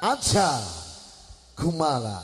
aja Kumala.